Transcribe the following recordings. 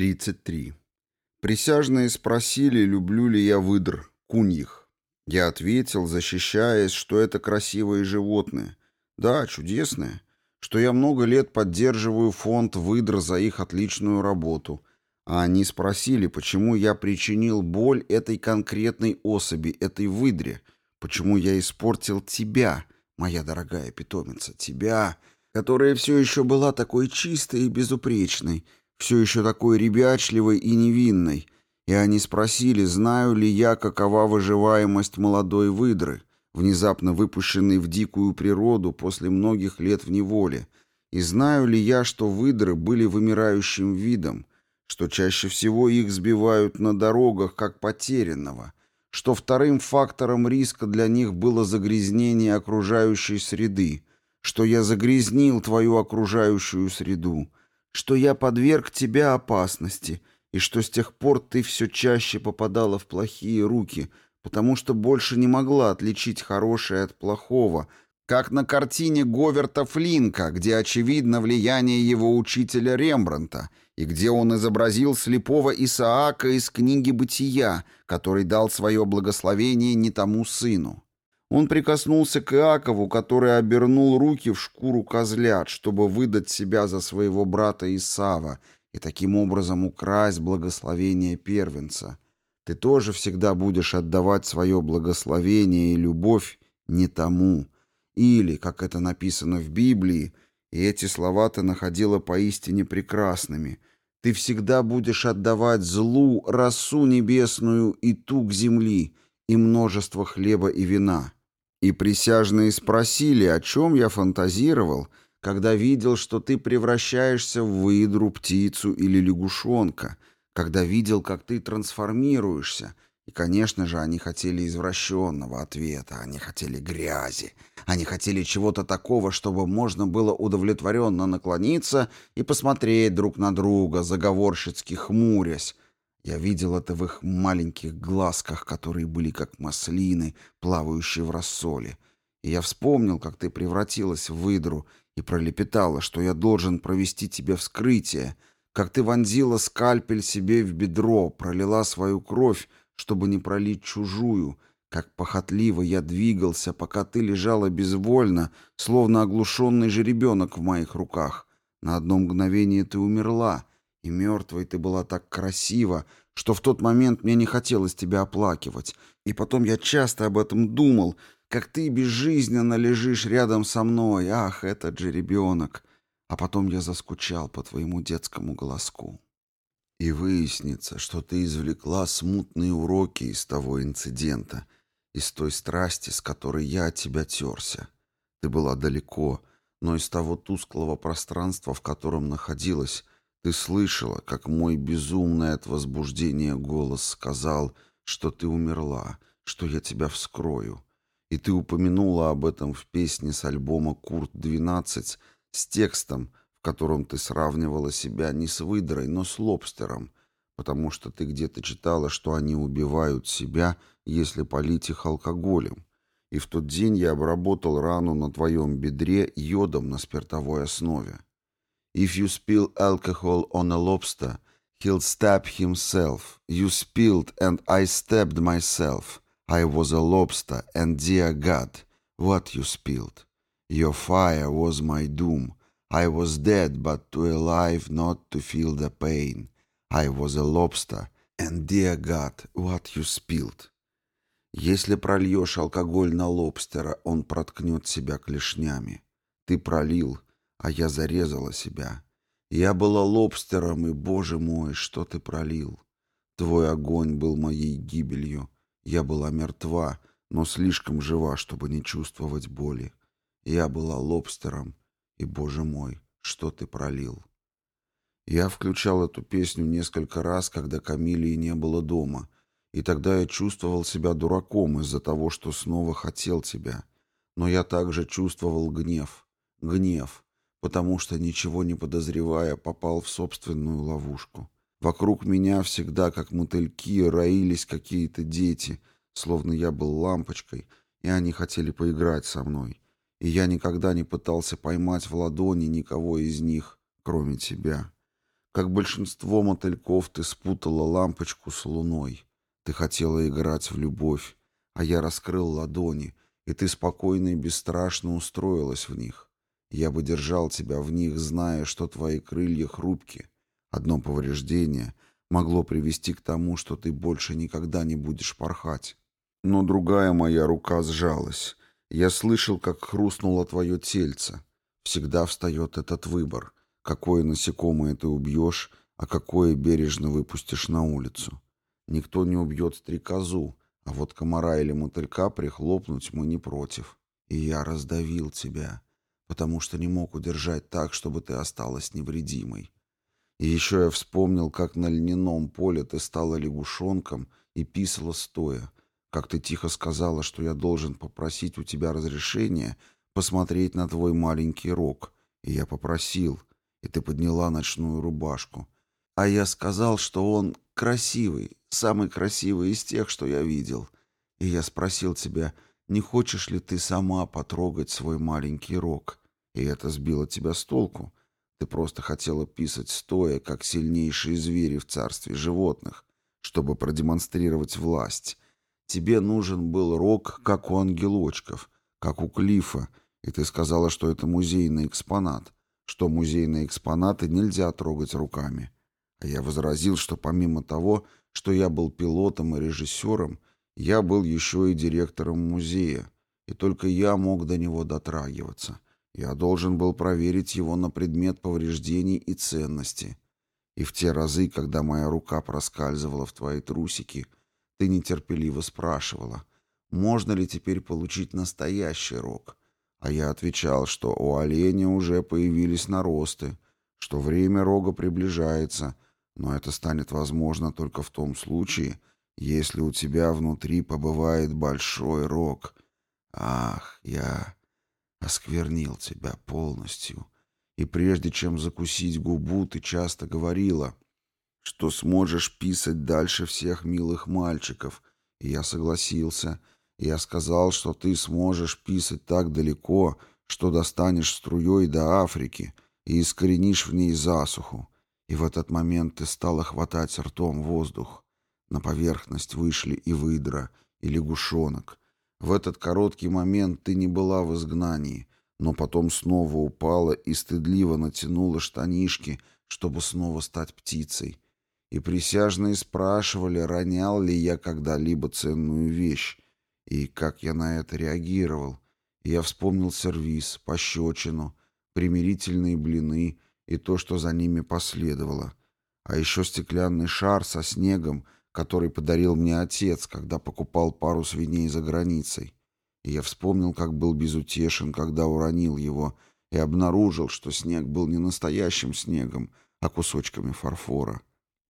33. Присяжные спросили, люблю ли я выдр, куньих. Я ответил, защищаясь, что это красивые животные. Да, чудесные. Что я много лет поддерживаю фонд выдр за их отличную работу. А они спросили, почему я причинил боль этой конкретной особи, этой выдре. Почему я испортил тебя, моя дорогая питомица, тебя, которая все еще была такой чистой и безупречной, все еще такой ребячливой и невинной, и они спросили, знаю ли я, какова выживаемость молодой выдры, внезапно выпущенной в дикую природу после многих лет в неволе, и знаю ли я, что выдры были вымирающим видом, что чаще всего их сбивают на дорогах как потерянного, что вторым фактором риска для них было загрязнение окружающей среды, что я загрязнил твою окружающую среду, что я подверг тебя опасности и что с тех пор ты все чаще попадала в плохие руки, потому что больше не могла отличить хорошее от плохого, как на картине Говерта Флинка, где очевидно влияние его учителя Рембранта, и где он изобразил слепого Исаака из книги «Бытия», который дал свое благословение не тому сыну. Он прикоснулся к Иакову, который обернул руки в шкуру козлят, чтобы выдать себя за своего брата Исава и таким образом украсть благословение первенца. Ты тоже всегда будешь отдавать свое благословение и любовь не тому. Или, как это написано в Библии, и эти слова ты находила поистине прекрасными, ты всегда будешь отдавать злу росу небесную и тук земли, и множество хлеба и вина. И присяжные спросили, о чем я фантазировал, когда видел, что ты превращаешься в выдру, птицу или лягушонка, когда видел, как ты трансформируешься. И, конечно же, они хотели извращенного ответа, они хотели грязи, они хотели чего-то такого, чтобы можно было удовлетворенно наклониться и посмотреть друг на друга, заговорщицки хмурясь, я видел это в их маленьких глазках, которые были как маслины, плавающие в рассоле. И я вспомнил, как ты превратилась в выдру и пролепетала, что я должен провести тебе вскрытие, как ты вонзила скальпель себе в бедро, пролила свою кровь, чтобы не пролить чужую, как похотливо я двигался, пока ты лежала безвольно, словно оглушенный жеребенок в моих руках. На одно мгновение ты умерла, и мертвой ты была так красива, что в тот момент мне не хотелось тебя оплакивать. И потом я часто об этом думал, как ты безжизненно лежишь рядом со мной. Ах, этот же ребенок. А потом я заскучал по твоему детскому голоску. И выяснится, что ты извлекла смутные уроки из того инцидента, из той страсти, с которой я от тебя терся. Ты была далеко, но из того тусклого пространства, в котором находилась, ты слышала, как мой безумный от возбуждения голос сказал, что ты умерла, что я тебя вскрою. И ты упомянула об этом в песне с альбома «Курт-12» с текстом, в котором ты сравнивала себя не с выдрой, но с лобстером, потому что ты где-то читала, что они убивают себя, если полить их алкоголем. И в тот день я обработал рану на твоем бедре йодом на спиртовой основе. If you spill alcohol on a lobster, he'll stab himself. You spilled and I stabbed myself. I was a lobster, and dear God, what you spilled. Your fire was my doom. I was dead, but too alive not to feel the pain. I was a lobster, and dear God, what you spilled. Если прольешь алкоголь на лобстера, он проткнет себя клешнями. Ты пролил, а я зарезала себя. Я была лобстером, и, боже мой, что ты пролил. Твой огонь был моей гибелью. Я была мертва, но слишком жива, чтобы не чувствовать боли. Я была лобстером, и, боже мой, что ты пролил. Я включал эту песню несколько раз, когда Камилии не было дома, и тогда я чувствовал себя дураком из-за того, что снова хотел тебя. Но я также чувствовал гнев. Гнев потому что, ничего не подозревая, попал в собственную ловушку. Вокруг меня всегда, как мотыльки, роились какие-то дети, словно я был лампочкой, и они хотели поиграть со мной. И я никогда не пытался поймать в ладони никого из них, кроме тебя. Как большинство мотыльков ты спутала лампочку с луной. Ты хотела играть в любовь, а я раскрыл ладони, и ты спокойно и бесстрашно устроилась в них. Я бы держал тебя в них, зная, что твои крылья хрупки. Одно повреждение могло привести к тому, что ты больше никогда не будешь порхать. Но другая моя рука сжалась. Я слышал, как хрустнуло твое тельце. Всегда встает этот выбор. Какое насекомое ты убьешь, а какое бережно выпустишь на улицу. Никто не убьет стрекозу, а вот комара или мотылька прихлопнуть мы не против. И я раздавил тебя, потому что не мог удержать так, чтобы ты осталась невредимой. И еще я вспомнил, как на льняном поле ты стала лягушонком и писала стоя, как ты тихо сказала, что я должен попросить у тебя разрешения посмотреть на твой маленький рог. И я попросил, и ты подняла ночную рубашку. А я сказал, что он красивый, самый красивый из тех, что я видел. И я спросил тебя, не хочешь ли ты сама потрогать свой маленький рог? И это сбило тебя с толку. Ты просто хотела писать стоя, как сильнейшие звери в царстве животных, чтобы продемонстрировать власть. Тебе нужен был рог, как у ангелочков, как у Клифа, и ты сказала, что это музейный экспонат, что музейные экспонаты нельзя трогать руками. А я возразил, что помимо того, что я был пилотом и режиссером, я был еще и директором музея, и только я мог до него дотрагиваться. Я должен был проверить его на предмет повреждений и ценности. И в те разы, когда моя рука проскальзывала в твои трусики, ты нетерпеливо спрашивала, можно ли теперь получить настоящий рог. А я отвечал, что у оленя уже появились наросты, что время рога приближается — но это станет возможно только в том случае, если у тебя внутри побывает большой рог. Ах, я осквернил тебя полностью. И прежде чем закусить губу, ты часто говорила, что сможешь писать дальше всех милых мальчиков. И я согласился. Я сказал, что ты сможешь писать так далеко, что достанешь струей до Африки и искоренишь в ней засуху. И в этот момент ты стала хватать ртом воздух. На поверхность вышли и выдра, и лягушонок. В этот короткий момент ты не была в изгнании, но потом снова упала и стыдливо натянула штанишки, чтобы снова стать птицей. И присяжные спрашивали, ронял ли я когда-либо ценную вещь, и как я на это реагировал. Я вспомнил сервиз, пощечину, примирительные блины — и то, что за ними последовало. А еще стеклянный шар со снегом, который подарил мне отец, когда покупал пару свиней за границей. И я вспомнил, как был безутешен, когда уронил его, и обнаружил, что снег был не настоящим снегом, а кусочками фарфора.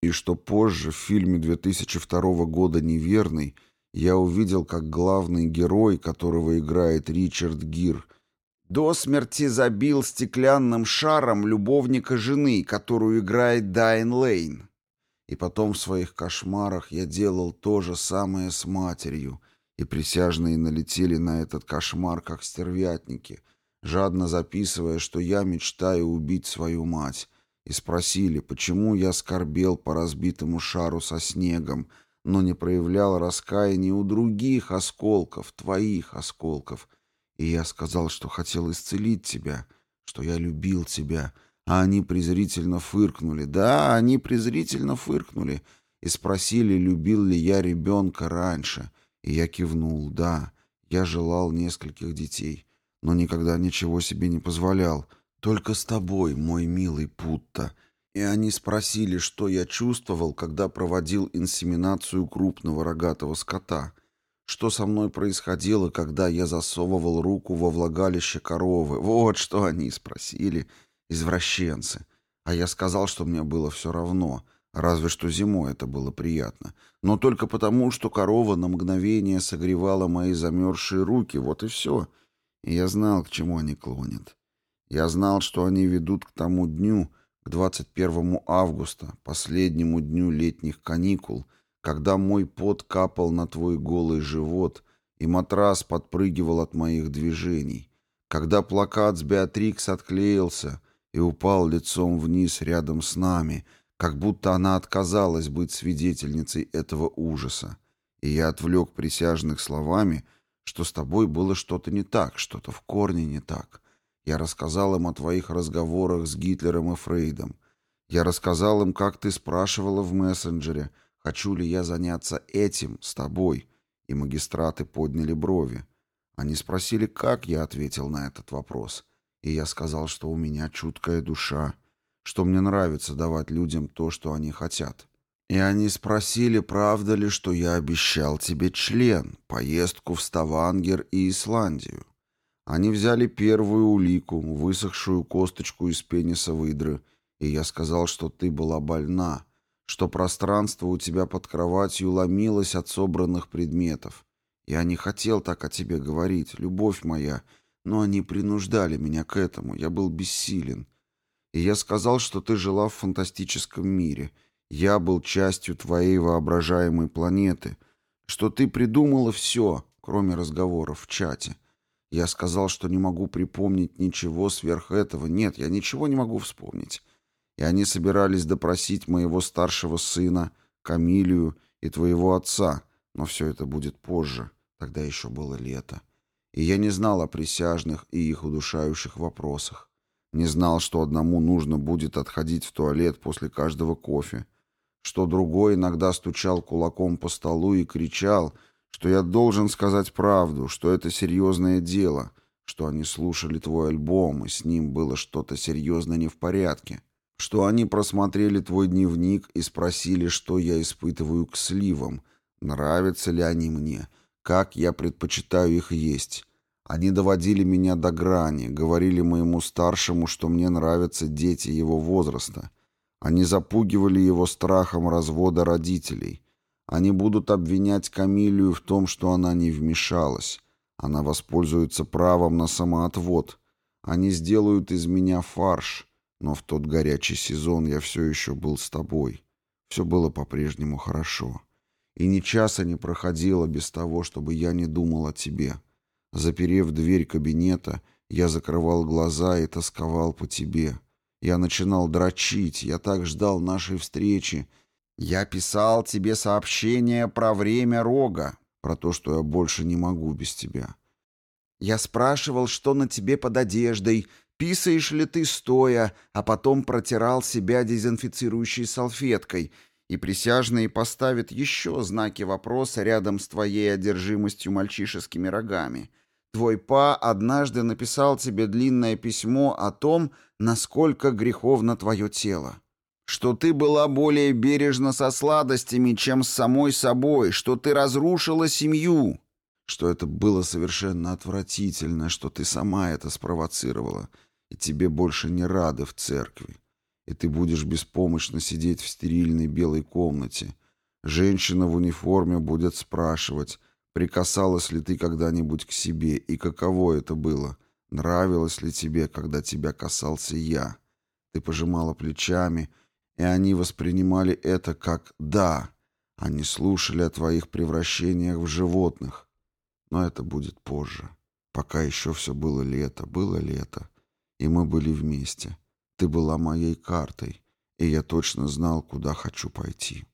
И что позже в фильме 2002 года «Неверный» я увидел, как главный герой, которого играет Ричард Гир, до смерти забил стеклянным шаром любовника жены, которую играет Дайн Лейн. И потом в своих кошмарах я делал то же самое с матерью, и присяжные налетели на этот кошмар, как стервятники, жадно записывая, что я мечтаю убить свою мать, и спросили, почему я скорбел по разбитому шару со снегом, но не проявлял раскаяния у других осколков, твоих осколков — и я сказал, что хотел исцелить тебя, что я любил тебя, а они презрительно фыркнули. Да, они презрительно фыркнули и спросили, любил ли я ребенка раньше. И я кивнул, да, я желал нескольких детей, но никогда ничего себе не позволял. Только с тобой, мой милый Путта. И они спросили, что я чувствовал, когда проводил инсеминацию крупного рогатого скота что со мной происходило, когда я засовывал руку во влагалище коровы. Вот что они спросили, извращенцы. А я сказал, что мне было все равно, разве что зимой это было приятно. Но только потому, что корова на мгновение согревала мои замерзшие руки, вот и все. И я знал, к чему они клонят. Я знал, что они ведут к тому дню, к 21 августа, последнему дню летних каникул — когда мой пот капал на твой голый живот, и матрас подпрыгивал от моих движений, когда плакат с Беатрикс отклеился, и упал лицом вниз рядом с нами, как будто она отказалась быть свидетельницей этого ужаса. И я отвлек присяжных словами, что с тобой было что-то не так, что-то в корне не так. Я рассказал им о твоих разговорах с Гитлером и Фрейдом. Я рассказал им, как ты спрашивала в мессенджере, хочу ли я заняться этим с тобой, и магистраты подняли брови. Они спросили, как я ответил на этот вопрос. И я сказал, что у меня чуткая душа, что мне нравится давать людям то, что они хотят. И они спросили, правда ли, что я обещал тебе член, поездку в Ставангер и Исландию. Они взяли первую улику, высохшую косточку из пениса выдры, и я сказал, что ты была больна, что пространство у тебя под кроватью ломилось от собранных предметов. Я не хотел так о тебе говорить, любовь моя, — но они принуждали меня к этому, я был бессилен. И я сказал, что ты жила в фантастическом мире, я был частью твоей воображаемой планеты, что ты придумала все, кроме разговоров в чате. Я сказал, что не могу припомнить ничего сверх этого. Нет, я ничего не могу вспомнить. И они собирались допросить моего старшего сына, Камилию и твоего отца, но все это будет позже. Тогда еще было лето. И я не знал о присяжных и их удушающих вопросах. Не знал, что одному нужно будет отходить в туалет после каждого кофе, что другой иногда стучал кулаком по столу и кричал, что я должен сказать правду, что это серьезное дело, что они слушали твой альбом, и с ним было что-то серьезно не в порядке, что они просмотрели твой дневник и спросили, что я испытываю к сливам, нравятся ли они мне — как я предпочитаю их есть. Они доводили меня до грани, говорили моему старшему, что мне нравятся дети его возраста. Они запугивали его страхом развода родителей. Они будут обвинять Камилию в том, что она не вмешалась. Она воспользуется правом на самоотвод. Они сделают из меня фарш. Но в тот горячий сезон я все еще был с тобой. Все было по-прежнему хорошо. И ни часа не проходило без того, чтобы я не думал о тебе. Заперев дверь кабинета, я закрывал глаза и тосковал по тебе. Я начинал дрочить, я так ждал нашей встречи. Я писал тебе сообщение про время рога, про то, что я больше не могу без тебя. Я спрашивал, что на тебе под одеждой, писаешь ли ты стоя, а потом протирал себя дезинфицирующей салфеткой — и присяжные поставят еще знаки вопроса рядом с твоей одержимостью мальчишескими рогами. Твой па однажды написал тебе длинное письмо о том, насколько греховно твое тело. Что ты была более бережна со сладостями, чем с самой собой, что ты разрушила семью, что это было совершенно отвратительно, что ты сама это спровоцировала, и тебе больше не рады в церкви и ты будешь беспомощно сидеть в стерильной белой комнате. Женщина в униформе будет спрашивать, прикасалась ли ты когда-нибудь к себе и каково это было, нравилось ли тебе, когда тебя касался я. Ты пожимала плечами, и они воспринимали это как «да». Они слушали о твоих превращениях в животных. Но это будет позже. Пока еще все было лето, было лето, и мы были вместе. Ты была моей картой, и я точно знал, куда хочу пойти.